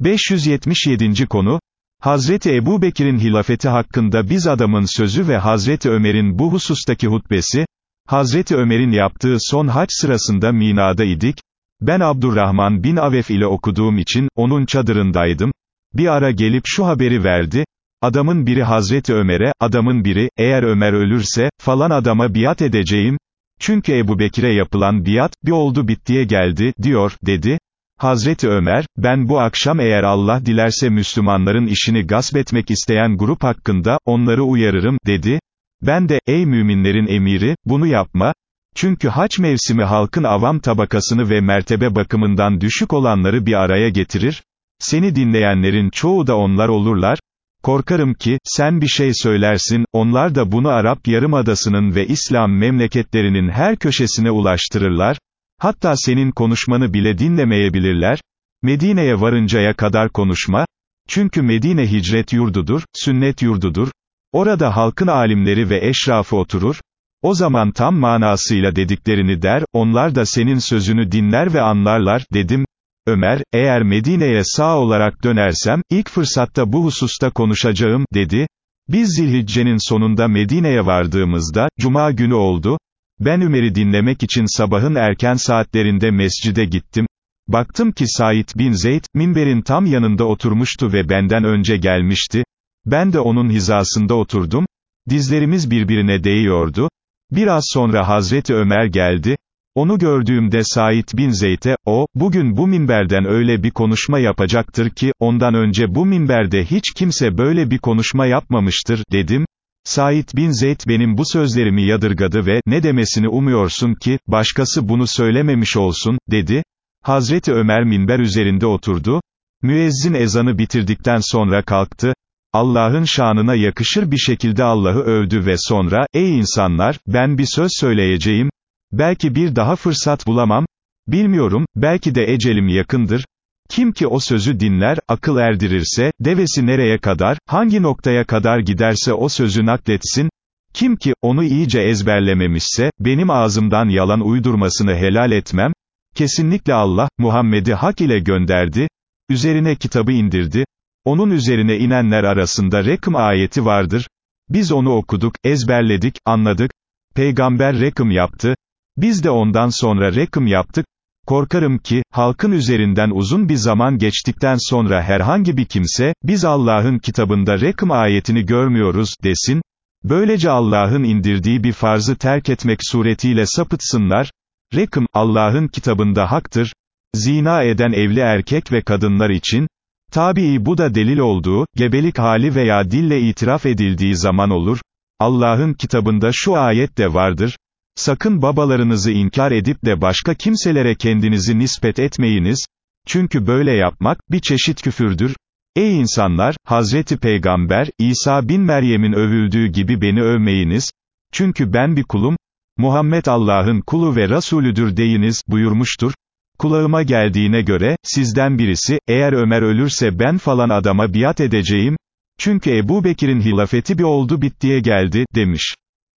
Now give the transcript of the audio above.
577. konu, Hazreti Ebu Bekir'in hilafeti hakkında biz adamın sözü ve Hazreti Ömer'in bu husustaki hutbesi, Hazreti Ömer'in yaptığı son haç sırasında Mina'da idik, ben Abdurrahman bin Avef ile okuduğum için, onun çadırındaydım, bir ara gelip şu haberi verdi, adamın biri Hazreti Ömer'e, adamın biri, eğer Ömer ölürse, falan adama biat edeceğim, çünkü Ebu Bekir'e yapılan biat, bir oldu bittiye geldi, diyor, dedi, Hazreti Ömer, ben bu akşam eğer Allah dilerse Müslümanların işini gasp etmek isteyen grup hakkında, onları uyarırım, dedi. Ben de, ey müminlerin emiri, bunu yapma. Çünkü haç mevsimi halkın avam tabakasını ve mertebe bakımından düşük olanları bir araya getirir. Seni dinleyenlerin çoğu da onlar olurlar. Korkarım ki, sen bir şey söylersin, onlar da bunu Arap Yarımadası'nın ve İslam memleketlerinin her köşesine ulaştırırlar. Hatta senin konuşmanı bile dinlemeyebilirler. Medine'ye varıncaya kadar konuşma. Çünkü Medine hicret yurdudur, sünnet yurdudur. Orada halkın alimleri ve eşrafı oturur. O zaman tam manasıyla dediklerini der, onlar da senin sözünü dinler ve anlarlar, dedim. Ömer, eğer Medine'ye sağ olarak dönersem, ilk fırsatta bu hususta konuşacağım, dedi. Biz Zilhicce'nin sonunda Medine'ye vardığımızda, Cuma günü oldu, ben Ömer'i dinlemek için sabahın erken saatlerinde mescide gittim. Baktım ki Said bin Zeyd, minberin tam yanında oturmuştu ve benden önce gelmişti. Ben de onun hizasında oturdum. Dizlerimiz birbirine değiyordu. Biraz sonra Hazreti Ömer geldi. Onu gördüğümde Said bin Zeyd'e, o, bugün bu minberden öyle bir konuşma yapacaktır ki, ondan önce bu minberde hiç kimse böyle bir konuşma yapmamıştır, dedim. Said bin Zeyd benim bu sözlerimi yadırgadı ve, ne demesini umuyorsun ki, başkası bunu söylememiş olsun, dedi. Hazreti Ömer minber üzerinde oturdu. Müezzin ezanı bitirdikten sonra kalktı. Allah'ın şanına yakışır bir şekilde Allah'ı övdü ve sonra, ey insanlar, ben bir söz söyleyeceğim. Belki bir daha fırsat bulamam. Bilmiyorum, belki de ecelim yakındır. Kim ki o sözü dinler, akıl erdirirse, devesi nereye kadar, hangi noktaya kadar giderse o sözü nakletsin, kim ki, onu iyice ezberlememişse, benim ağzımdan yalan uydurmasını helal etmem, kesinlikle Allah, Muhammed'i hak ile gönderdi, üzerine kitabı indirdi, onun üzerine inenler arasında rekım ayeti vardır, biz onu okuduk, ezberledik, anladık, peygamber rekım yaptı, biz de ondan sonra rekım yaptık, Korkarım ki, halkın üzerinden uzun bir zaman geçtikten sonra herhangi bir kimse, biz Allah'ın kitabında rekım ayetini görmüyoruz, desin, böylece Allah'ın indirdiği bir farzı terk etmek suretiyle sapıtsınlar, rekım, Allah'ın kitabında haktır, zina eden evli erkek ve kadınlar için, tabii bu da delil olduğu, gebelik hali veya dille itiraf edildiği zaman olur, Allah'ın kitabında şu ayet de vardır, Sakın babalarınızı inkar edip de başka kimselere kendinizi nispet etmeyiniz, çünkü böyle yapmak, bir çeşit küfürdür. Ey insanlar, Hazreti Peygamber, İsa bin Meryem'in övüldüğü gibi beni övmeyiniz, çünkü ben bir kulum, Muhammed Allah'ın kulu ve Rasulüdür deyiniz, buyurmuştur. Kulağıma geldiğine göre, sizden birisi, eğer Ömer ölürse ben falan adama biat edeceğim, çünkü Ebu Bekir'in hilafeti bir oldu bittiye geldi, demiş.